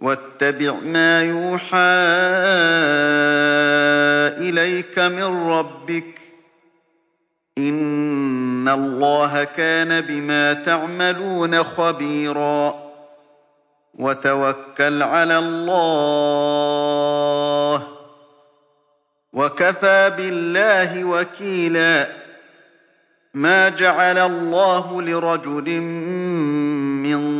وَاتَّبِعْ مَا يُوحَىٰ إِلَيْكَ مِن رَّبِّكَ ۚ إِنَّ اللَّهَ كَانَ بِمَا تَعْمَلُونَ خَبِيرًا وَتَوَكَّلْ عَلَى اللَّهِ ۚ وَكَفَىٰ بِاللَّهِ وَكِيلًا مَّا جَعَلَ اللَّهُ لِرَجُلٍ مِّن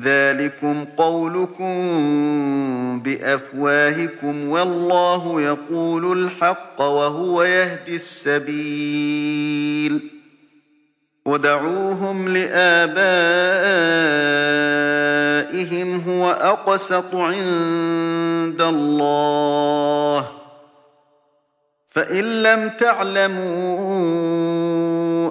ذَٰلِكُمْ قَوْلُكُم بِأَفْوَاهِكُمْ ۖ وَاللَّهُ يَقُولُ الْحَقَّ وَهُوَ يَهْدِي السَّبِيلَ ادْعُوهُمْ لِآبَائِهِمْ هُوَ أَقْسَطُ عِندَ اللَّهِ ۚ فَإِن لَّمْ تَعْلَمُوا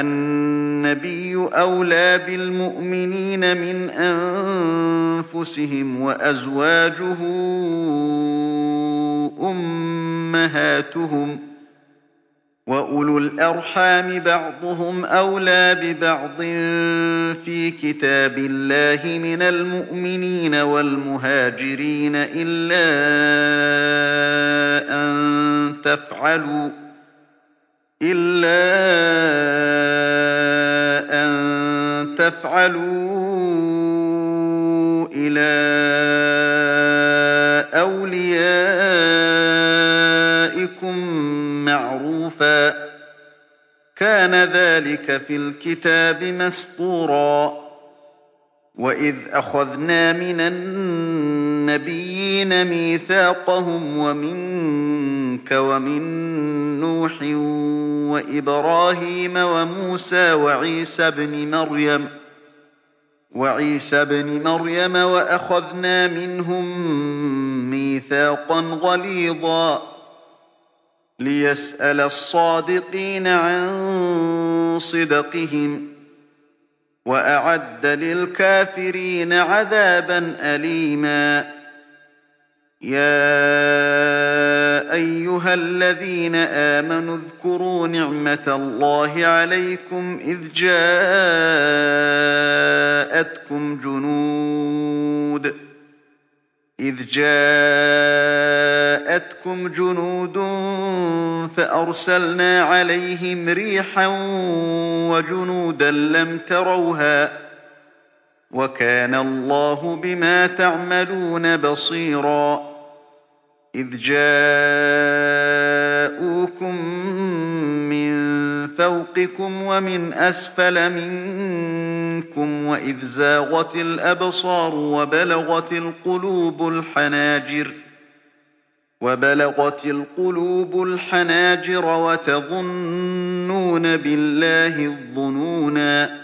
النَّبِيُّ أَوْلَىٰ بِالْمُؤْمِنِينَ مِنْ أَنفُسِهِمْ ۖ وَأَزْوَاجُهُ أُمَّهَاتُهُمْ ۗ وَأُولُو الْأَرْحَامِ بَعْضُهُمْ أَوْلَىٰ بِبَعْضٍ فِي كِتَابِ اللَّهِ مِنَ الْمُؤْمِنِينَ وَالْمُهَاجِرِينَ إِلَّا أَن تَفْعَلُوا إِلَىٰ أَوْلِيَائِكُم مَّعْرُوفًا ۚ. كَانَ ذَٰلِكَ فِي الْكِتَابِ مَسْطُورًا. وَإِذْ أَخَذْنَا مِنَ النَّبِيِّينَ مِيثَاقَهُمْ وَمِنكَ وَمِن نُّوحٍ وَإِبْرَاهِيمَ وَمُوسَىٰ وَعِيسَى ابْنِ مَرْيَمَ وَأَخَذْنَا مِنْهُم مِّيثَاقًا غَلِيظًا لِّيَسْأَلَ الصَّادِقِينَ عَن صِدْقِهِمْ ۚ وَأَعَدَّ لِلْكَافِرِينَ عَذَابًا أَلِيمًا يَا أَيُّهَا الَّذِينَ آمَنُوا اذْكُرُوا نِعْمَتَ اللَّهِ عَلَيْكُمْ إِذْ جَاءَتْكُمْ جُنُودٌ فَأَرْسَلْنَا عَلَيْهِمْ رِيحًا وَجُنُودًا لَّمْ تَرَوْهَا ۚ وَكَانَ اللَّهُ بِمَا تَعْمَلُونَ بَصِيرًا إِذْ جَاءُوكُم مِّن فَوْقِكُمْ وَمِنْ أَسْفَلَ مِنكُمْ وَإِذْ زَاغَتِ الْأَبْصَارُ وَبَلَغَتِ الْقُلُوبُ الْحَنَاجِرَ وَتَظُنُّونَ بِاللَّهِ الظُّنُونَا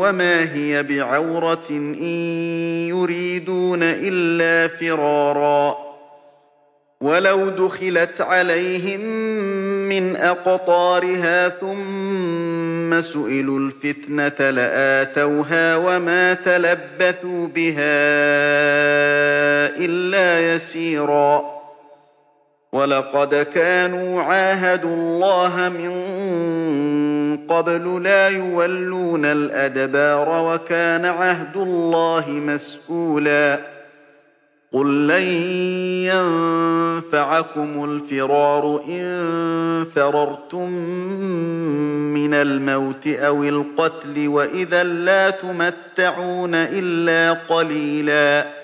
وَمَا هِيَ بِعَوْرَةٍ إِن يُرِيدُونَ إِلَّا فِرَارًا ۚ وَلَوْ دُخِلَتْ عَلَيْهِم مِّنْ أَقْطَارِهَا ثُمَّ سُئِلُوا الْفِتْنَةَ لَآتَوْهَا وَمَا تَلَبَّثُوا بِهَا إِلَّا يَسِيرًا وَلَقَدْ كَانُوا عَاهَدُوا اللَّهَ مِن قَبْلُ لَا يُوَلُّونَ الْأَدْبَارَ ۚ وَكَانَ عَهْدُ اللَّهِ مَسْئُولًا قُل لَّن يَنفَعَكُمُ الْفِرَارُ إِن فَرَرْتُم مِّنَ الْمَوْتِ أَوِ الْقَتْلِ ۚ وَإِذًا لَّا تُمَتَّعُونَ إِلَّا قَلِيلًا.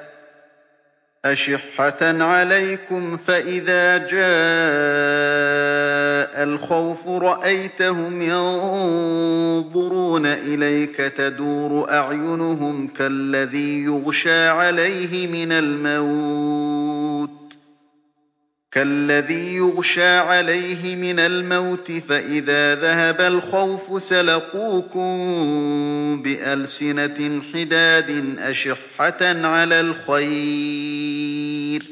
أَشِحَّةً عَلَيْكُمْ ۖ فَإِذَا جَاءَ الْخَوْفُ رَأَيْتَهُمْ يَنظُرُونَ إِلَيْكَ تَدُورُ أَعْيُنُهُمْ كَالَّذِي يُغْشَىٰ عَلَيْهِ مِنَ الْمَوْتِ. فَإِذَا ذَهَبَ الْخَوْفُ سَلَقُوكُم بِأَلْسِنَةٍ حِدَادٍ أَشِحَّةً عَلَى الْخَيْرِ ۚ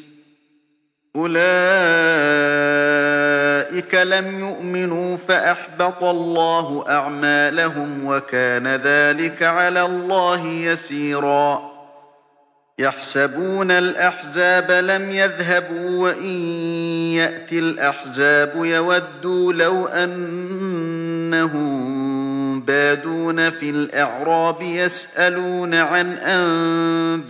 أُولَٰئِكَ لَمْ يُؤْمِنُوا فَأَحْبَطَ اللَّهُ أَعْمَالَهُمْ ۚ وَكَانَ ذَٰلِكَ عَلَى اللَّهِ يَسِيرًا يَحْسَبُونَ الْأَحْزَابَ لَمْ يَذْهَبُوا ۖ وَإِن يَأْتِ الْأَحْزَابُ يَوَدُّوا لَوْ أَنَّهُم بَادُونَ فِي الْأَعْرَابِ يَسْأَلُونَ عَنْ أَنبَائِكُمْ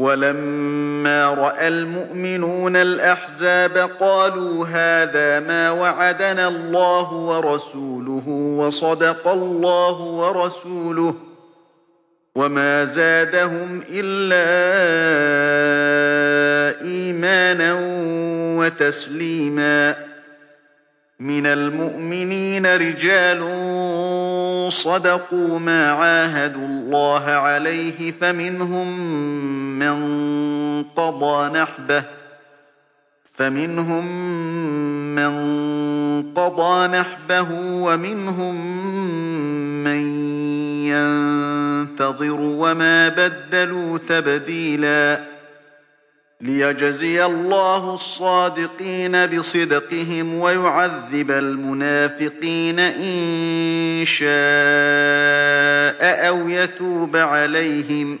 وَلَمَّا رَأَى الْمُؤْمِنُونَ الْأَحْزَابَ قَالُوا هَٰذَا مَا وَعَدَنَا اللَّهُ وَرَسُولُهُ وَصَدَقَ اللَّهُ وَرَسُولُهُ ۚ وَمَا زَادَهُمْ إِلَّا إِيمَانًا وَتَسْلِيمًا مِّنَ الْمُؤْمِنِينَ رِجَالٌ صَدَقُوا مَا عَاهَدُوا اللَّهَ عَلَيْهِ ۖ فَمِنْهُم مَّن قَضَىٰ نَحْبَهُ وَمِنْهُم مَّن يَنتَظِرُ ۖ وَمَا بَدَّلُوا تَبْدِيلًا لِّيَجْزِيَ اللَّهُ الصَّادِقِينَ بِصِدْقِهِمْ وَيُعَذِّبَ الْمُنَافِقِينَ إِن شَاءَ أَوْ يَتُوبَ عَلَيْهِمْ ۚ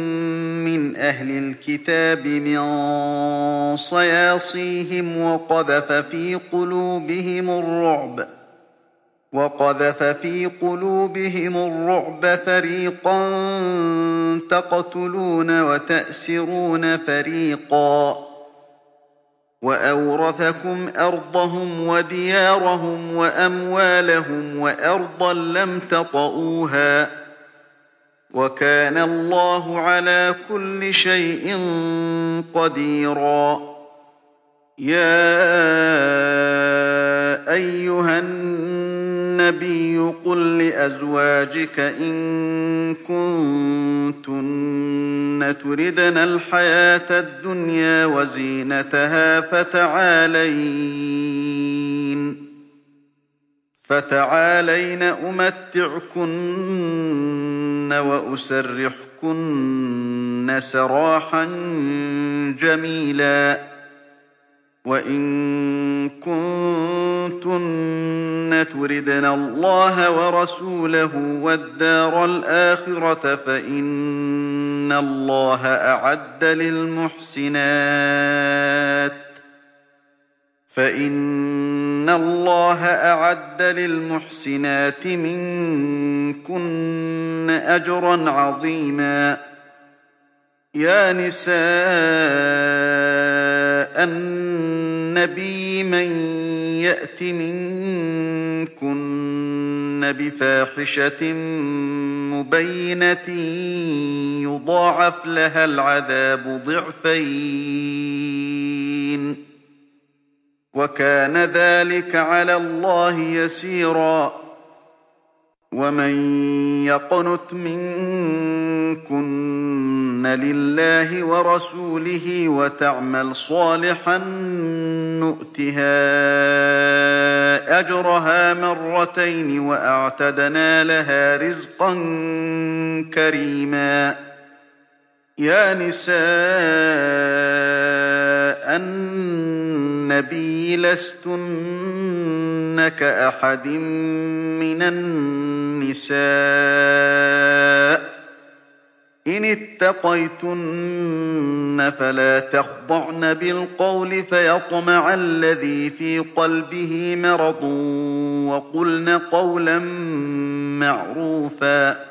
أَهْلِ الْكِتَابِ مِن صَيَاصِيهِمْ وَقَذَفَ فِي قُلُوبِهِمُ الرُّعْبَ فَرِيقًا تَقْتُلُونَ وَتَأْسِرُونَ فَرِيقًا ۖ وَأَوْرَثَكُمْ أَرْضَهُمْ وَدِيَارَهُمْ وَأَمْوَالَهُمْ وَأَرْضًا لَّمْ تَطَئُوهَا ۚ. وَكَانَ اللَّهُ عَلَىٰ كُلِّ شَيْءٍ قَدِيرًا. يَا أَيُّهَا النَّبِيُّ قُل لِّأَزْوَاجِكَ إِن كُنتُنَّ تُرِدْنَ الْحَيَاةَ الدُّنْيَا وَزِينَتَهَا فَتَعَالَيْنَ. أُمَتِّعْكُنَّ وَأُسَرِّحْكُنَّ سَرَاحًا جَمِيلًا وَإِن كُنتُنَّ تُرِدْنَ اللَّهَ وَرَسُولَهُ وَالدَّارَ الْآخِرَةَ فَإِنَّ اللَّهَ أَعَدَّ لِلْمُحْسِنَاتِ مِنكُنَّ أَجْرًا عَظِيمًا يَا نِسَاءَ النَّبِيِّ مَن يَأْتِ مِنكُنَّ بِفَاحِشَةٍ مُّبَيِّنَةٍ يُضَاعَفْ لَهَا الْعَذَابُ ضِعْفَيْنِ ۚ وَكَانَ وَذَٰلِكَ عَلَى اللَّهِ يَسِيرًا. وَمَن يَقْنُتْ مِنكُنَّ لِلَّهِ وَرَسُولِهِ وَتَعْمَلْ صَالِحًا نُّؤْتِهَا أَجْرَهَا مَرَّتَيْنِ وَأَعْتَدْنَا لَهَا رِزْقًا كَرِيمًا. يَا نِسَاءَ النَّبِيِّ لَسْتُنَّ كَأَحَدٍ مِّنَ النِّسَاءِ ۚ. إِنِ اتَّقَيْتُنَّ فَلَا تَخْضَعْنَ بِالْقَوْلِ فَيَطْمَعَ الَّذِي فِي قَلْبِهِ مَرَضٌ وَقُلْنَ قَوْلًا مَّعْرُوفًا.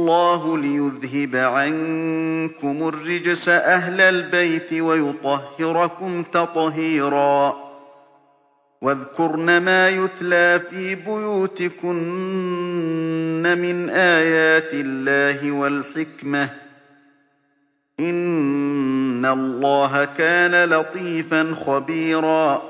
اللَّهُ لِيُذْهِبَ عَنكُمُ الرِّجْسَ أَهْلَ الْبَيْتِ وَيُطَهِّرَكُمْ تَطْهِيرًا. وَاذْكُرْنَ مَا يُتْلَىٰ فِي بُيُوتِكُنَّ مِنْ آيَاتِ اللَّهِ وَالْحِكْمَةِ ۚ. إِنَّ اللَّهَ كَانَ لَطِيفًا خَبِيرًا.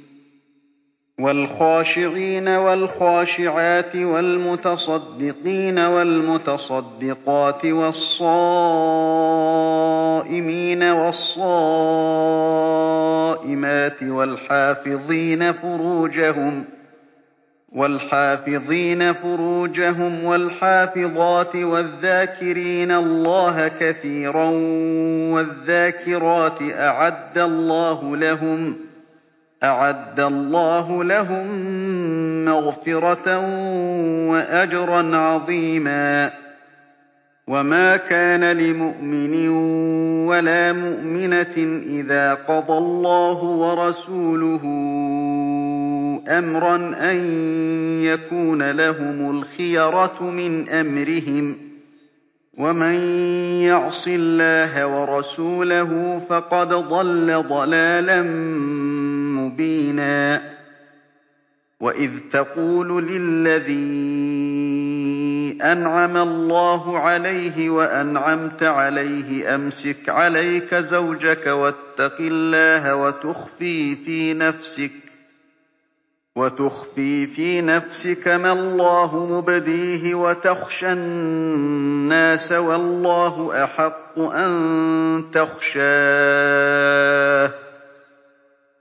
وَالْخَاشِعَاتِ وَالْمُتَصَدِّقِينَ وَالْمُتَصَدِّقَاتِ وَالصَّائِمِينَ وَالصَّائِمَاتِ وَالْحَافِظِينَ فُرُوجَهُمْ وَالْحَافِظَاتِ وَالذَّاكِرِينَ اللَّهَ كَثِيرًا وَالذَّاكِرَاتِ أَعَدَّ اللَّهُ لَهُم مَّغْفِرَةً وَأَجْرًا عَظِيمًا. وَمَا كَانَ لِمُؤْمِنٍ وَلَا مُؤْمِنَةٍ إِذَا قَضَى اللَّهُ وَرَسُولُهُ أَمْرًا أَن يَكُونَ لَهُمُ الْخِيَرَةُ مِنْ أَمْرِهِمْ ۗ. وَمَن يَعْصِ اللَّهَ وَرَسُولَهُ فَقَدْ ضَلَّ ضَلَالًا وَإِذْ تَقُولُ لِلَّذِي أَنْعَمَ اللَّهُ عَلَيْهِ وَأَنْعَمْتَ عَلَيْهِ أَمْسِكْ عَلَيْكَ زَوْجَكَ وَاتَّقِ اللَّهَ وَتُخْفِي فِي نَفْسِكَ وَتُخْفِي فِي نَفْسِكَ مَا اللَّهُ مُبْدِيهِ وَتَخْشَى النَّاسَ وَاللَّهُ أَحَقُّ أَن تَخْشَاهُ ۖ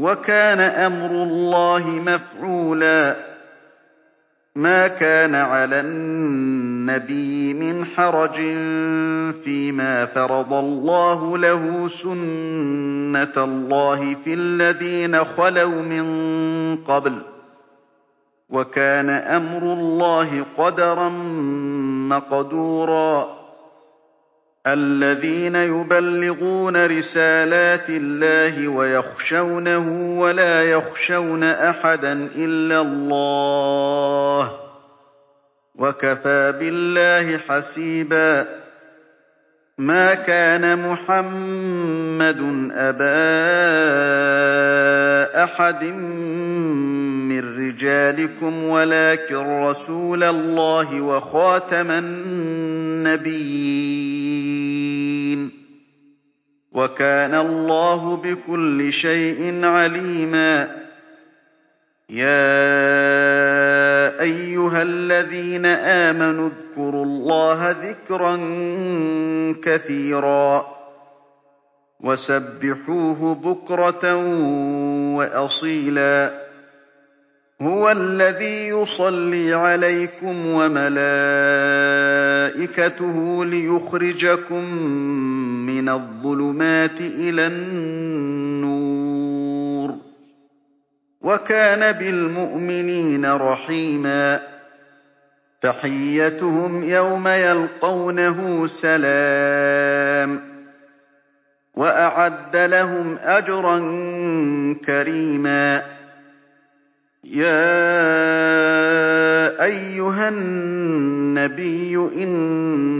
وَكَانَ أَمْرُ اللَّهِ مَفْعُولًا. مَا كَانَ عَلَى النَّبِيِّ مِنْ حَرَجٍ فِيمَا فَرَضَ اللَّهُ لَهُ ۖ سُنَّةَ اللَّهِ فِي الَّذِينَ خَلَوْا مِن قَبْلُ ۚ. وَكَانَ أَمْرُ اللَّهِ قَدَرًا مَّقْدُورًا. الَّذِينَ يُبَلِّغُونَ رِسَالَاتِ اللَّهِ وَيَخْشَوْنَهُ وَلَا يَخْشَوْنَ أَحَدًا إِلَّا اللَّهَ ۗ وَكَفَىٰ بِاللَّهِ حَسِيبًا. مَا كَانَ مُحَمَّدٌ أَبَا أَحَدٍ مِّن رِّجَالِكُمْ وَلَٰكِن رَّسُولَ اللَّهِ وَخَاتَمَ النَّبِيِّينَ ۗ. وَكَانَ اللَّهُ بِكُلِّ شَيْءٍ عَلِيمًا. يَا أَيُّهَا الَّذِينَ آمَنُوا اذْكُرُوا اللَّهَ ذِكْرًا كَثِيرًا وَسَبِّحُوهُ بُكْرَةً وَأَصِيلًا. هُوَ الَّذِي يُصَلِّي عَلَيْكُمْ وَمَلَائِكَتُهُ لِيُخْرِجَكُم مِّنَ الظُّلُمَاتِ إِلَى النُّورِ ۚ وَكَانَ بِالْمُؤْمِنِينَ رَحِيمًا تَحِيَّتُهُمْ يَوْمَ يَلْقَوْنَهُ سَلَامٌ ۚ وَأَعَدَّ لَهُمْ أَجْرًا كَرِيمًا يَا أَيُّهَا النَّبِيُّ إِنَّا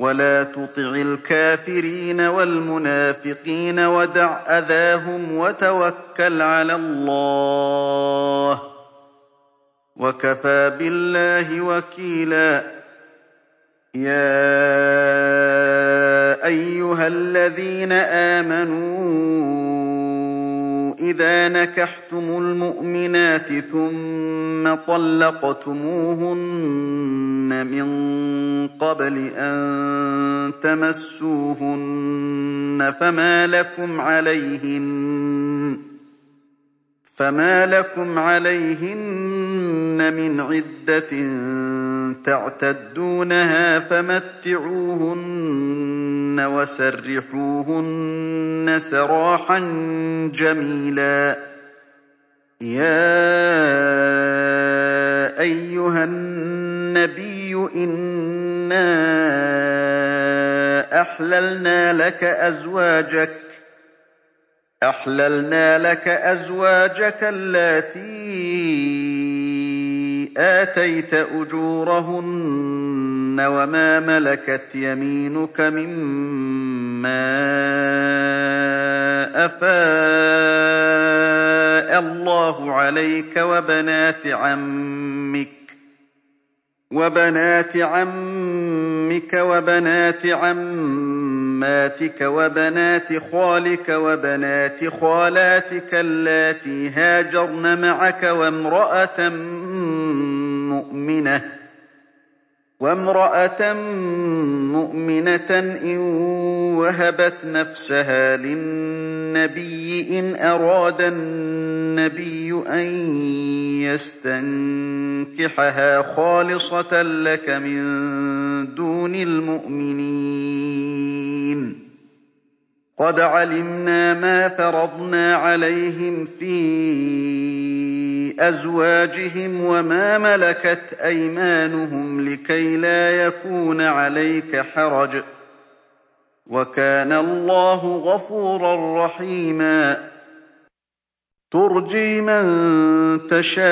وَلَا تُطِعِ الْكَافِرِينَ وَالْمُنَافِقِينَ وَدَعْ أَذَاهُمْ وَتَوَكَّلْ عَلَى اللَّهِ ۚ وَكَفَىٰ بِاللَّهِ وَكِيلًا يَا أَيُّهَا الَّذِينَ آمَنُوا إِذَا نَكَحْتُمُ الْمُؤْمِنَاتِ ثُمَّ طَلَّقْتُمُوهُنَّ مِن قَبْلِ أَن تَمَسُّوهُنَّ فَمَا لَكُمْ عَلَيْهِنَّ مِنْ عِدَّةٍ تَعْتَدُّونَهَا فَمَتِّعُوهُنَّ وَسَرِّحُوهُنَّ سَرَاحًا جَمِيلًا. يَا أَيُّهَا النَّبِيُّ إِنَّا أَحْلَلْنَا لَكَ أَزْوَاجَكَ اللَّاتِي آتَيْتَ أُجُورَهُنَّ وَمَا مَلَكَتْ يَمِينُكَ مِمَّا أَفَاءَ اللَّهُ عَلَيْكَ وَبَنَاتِ عَمِّكَ وَبَنَاتِ عَمَّاتِكَ وَبَنَاتِ خَالِكَ وَبَنَاتِ خَالَاتِكَ اللَّاتِي هَاجَرْنَ مَعَكَ وَامْرَأَةً مُّؤْمِنَةً مُّؤْمِنَةً إِن وَهَبَتْ نَفْسَهَا لِلنَّبِيِّ إِنْ أَرَادَ النَّبِيُّ أَن يَسْتَنكِحَهَا خَالِصَةً لَّكَ مِن دُونِ الْمُؤْمِنِينَ ۗ. قَدْ عَلِمْنَا مَا فَرَضْنَا عَلَيْهِمْ فِي أَزْوَاجِهِمْ وَمَا مَلَكَتْ أَيْمَانُهُمْ لِكَيْلَا يَكُونَ عَلَيْكَ حَرَجٌ ۗ. وَكَانَ اللَّهُ غَفُورًا رَّحِيمًا. تُرْجِي مَن تَشَاءُ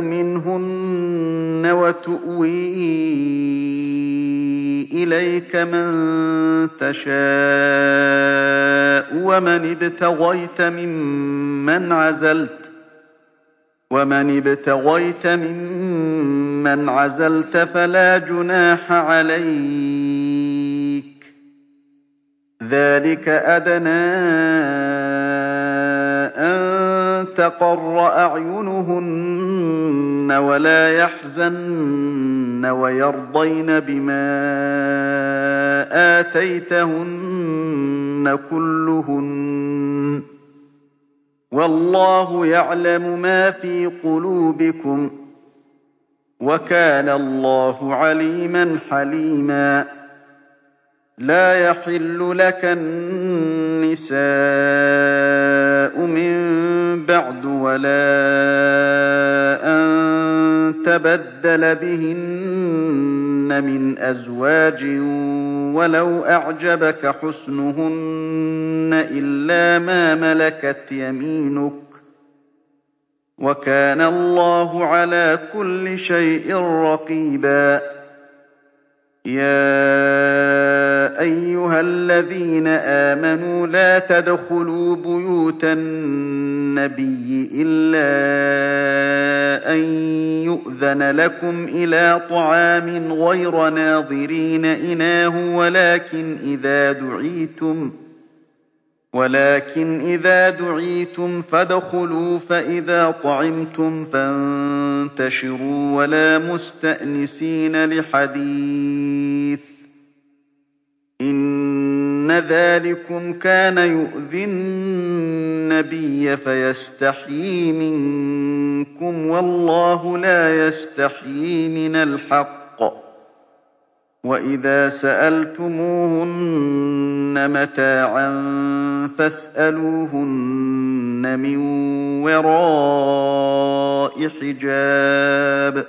مِنْهُنَّ وَتُؤْوِي إِلَيْكَ مَن تَشَاءُ ۖ وَمَنِ ابْتَغَيْتَ مِمَّنْ عَزَلْتَ فَلَا جُنَاحَ عَلَيْكَ ۚ ذَٰلِكَ أَدْنَىٰ أَن تَقَرَّ أَعْيُنُهُنَّ وَلَا يَحْزَنَّ وَيَرْضَيْنَ بِمَا آتَيْتَهُنَّ كُلُّهُنَّ ۚ. وَاللَّهُ يَعْلَمُ مَا فِي قُلُوبِكُمْ ۚ وَكَانَ اللَّهُ عَلِيمًا حَلِيمًا. لَّا يَحِلُّ لَكَ النِّسَاءُ مِن بَعْدُ وَلَا أَن تَبَدَّلَ بِهِنَّ مِنْ أَزْوَاجٍ وَلَوْ أَعْجَبَكَ حُسْنُهُنَّ إِلَّا مَا مَلَكَتْ يَمِينُكَ ۗ وَكَانَ اللَّهُ عَلَىٰ كُلِّ شَيْءٍ رَّقِيبًا يَا أَيُّهَا الَّذِينَ آمَنُوا لَا تَدْخُلُوا بُيُوتَ النَّبِيِّ إِلَّا أَن يُؤْذَنَ لَكُمْ إِلَىٰ طَعَامٍ غَيْرَ نَاظِرِينَ إِنَاهُ وَلَٰكِنْ إِذَا دُعِيتُمْ فَادْخُلُوا فَإِذَا طَعِمْتُمْ فَانتَشِرُوا وَلَا مُسْتَأْنِسِينَ لِحَدِيثٍ ۚ. إِنَّ ذَٰلِكُمْ كَانَ يُؤْذِي النَّبِيَّ فَيَسْتَحْيِي مِنكُمْ ۖ وَاللَّهُ لَا يَسْتَحْيِي مِنَ الْحَقِّ ۚ وَإِذَا سَأَلْتُمُوهُنَّ مَتَاعًا فَاسْأَلُوهُنَّ مِن وَرَاءِ حِجَابٍ ۚ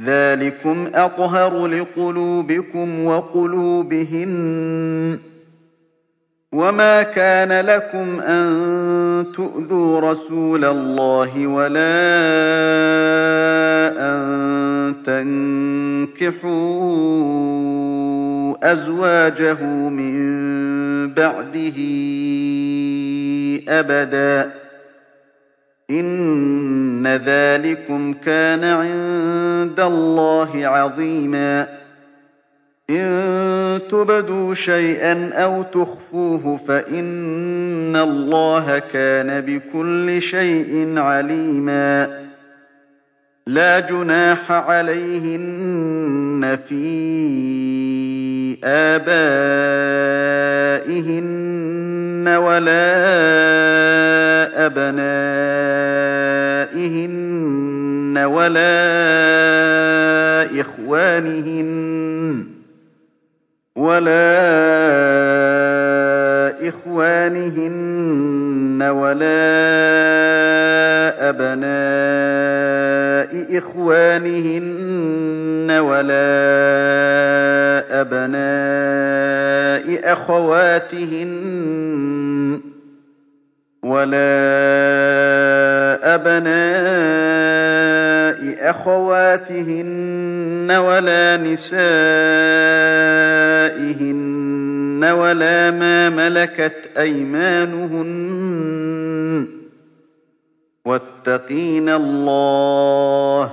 ذَٰلِكُمْ أَطْهَرُ لِقُلُوبِكُمْ وَقُلُوبِهِنَّ ۚ وَمَا كَانَ لَكُمْ أَن تُؤْذُوا رَسُولَ اللَّهِ وَلَا أَن تَنكِحُوا أَزْوَاجَهُ مِن بَعْدِهِ أَبَدًا ۚ إِنَّ ذَٰلِكُمْ كَانَ عِندَ اللَّهِ عَظِيمًا إِن تُبْدُوا شَيْئًا أَوْ تُخْفُوهُ فَإِنَّ اللَّهَ كَانَ بِكُلِّ شَيْءٍ عَلِيمًا لَّا جُنَاحَ عَلَيْهِنَّ فِي آبَائِهِنَّ وَلَا أَبْنَائِهِنَّ وَلَا إِخْوَانِهِنَّ وَلَا أَبْنَاءِ إِخْوَانِهِنَّ وَلَا أَبْنَاءِ أَخَوَاتِهِنَّ وَلَا نِسَائِهِنَّ وَلَا مَا مَلَكَتْ أَيْمَانُهُنَّ ۗ. وَاتَّقِينَ اللَّهَ ۚ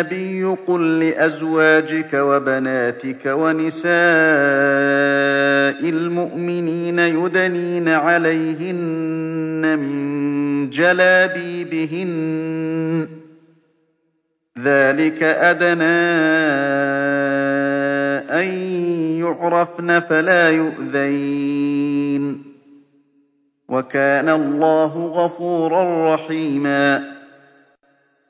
النَّبِيُّ قُل لِّأَزْوَاجِكَ وَبَنَاتِكَ وَنِسَاءِ الْمُؤْمِنِينَ يُدْنِينَ عَلَيْهِنَّ مِن جَلَابِيبِهِنَّ ۚ. ذَٰلِكَ أَدْنَىٰ أَن يُعْرَفْنَ فَلَا يُؤْذَيْنَ ۗ. وَكَانَ اللَّهُ غَفُورًا رَّحِيمًا.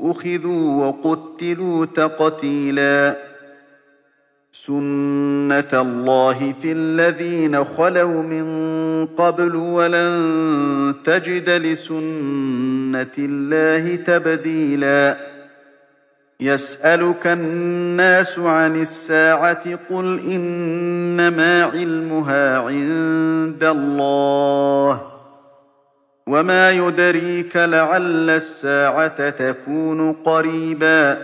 أخذوا وقتلوا تقتيلا. سُنَّةَ اللَّهِ فِي الَّذِينَ خَلَوْا مِن قَبْلُ وَلَن تَجِدَ لِسُنَّةِ اللَّهِ تَبْدِيلًا. يَسْأَلُكَ النَّاسُ عَنِ السَّاعَةِ ۖ قُلْ إِنَّمَا عِلْمُهَا عِندَ اللَّهِ ۚ. وَمَا يُدْرِيكَ لَعَلَّ السَّاعَةَ تَكُونُ قَرِيبًا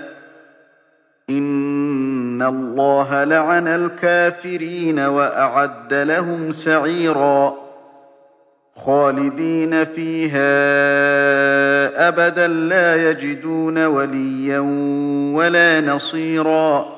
إِنَّ اللَّهَ لَعَنَ الْكَافِرِينَ وَأَعَدَّ لَهُمْ سَعِيرًا خَالِدِينَ فِيهَا أَبَدًا لَّا يَجِدُونَ وَلِيًّا وَلَا نَصِيرًا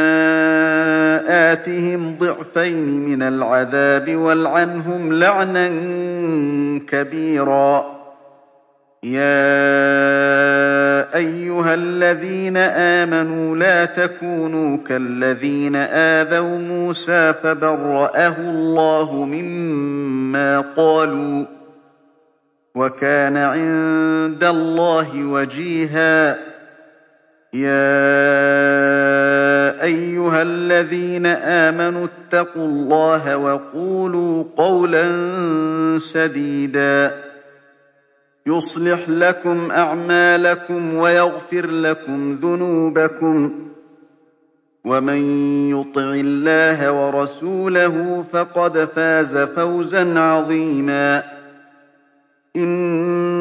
آتِهِمْ ضِعْفَيْنِ مِنَ الْعَذَابِ وَالْعَنْهُمْ لَعْنًا كَبِيرًا. يَا أَيُّهَا الَّذِينَ آمَنُوا لَا تَكُونُوا كَالَّذِينَ آذَوْا مُوسَىٰ فَبَرَّأَهُ اللَّهُ مِمَّا قَالُوا ۚ وَكَانَ عِندَ اللَّهِ وَجِيهًا. يَا أَيُّهَا الَّذِينَ آمَنُوا اتَّقُوا اللَّهَ وَقُولُوا قَوْلًا سَدِيدًا. يُصْلِحْ لَكُمْ أَعْمَالَكُمْ وَيَغْفِرْ لَكُمْ ذُنُوبَكُمْ ۗ. وَمَن يُطِعِ اللَّهَ وَرَسُولَهُ فَقَدْ فَازَ فَوْزًا عَظِيمًا.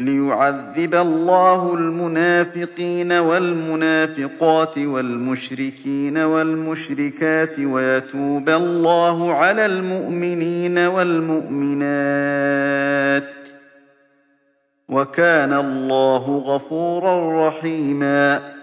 لِّيُعَذِّبَ اللَّهُ الْمُنَافِقِينَ وَالْمُنَافِقَاتِ وَالْمُشْرِكِينَ وَالْمُشْرِكَاتِ وَيَتُوبَ اللَّهُ عَلَى الْمُؤْمِنِينَ وَالْمُؤْمِنَاتِ ۗ وَكَانَ اللَّهُ غَفُورًا رَّحِيمًا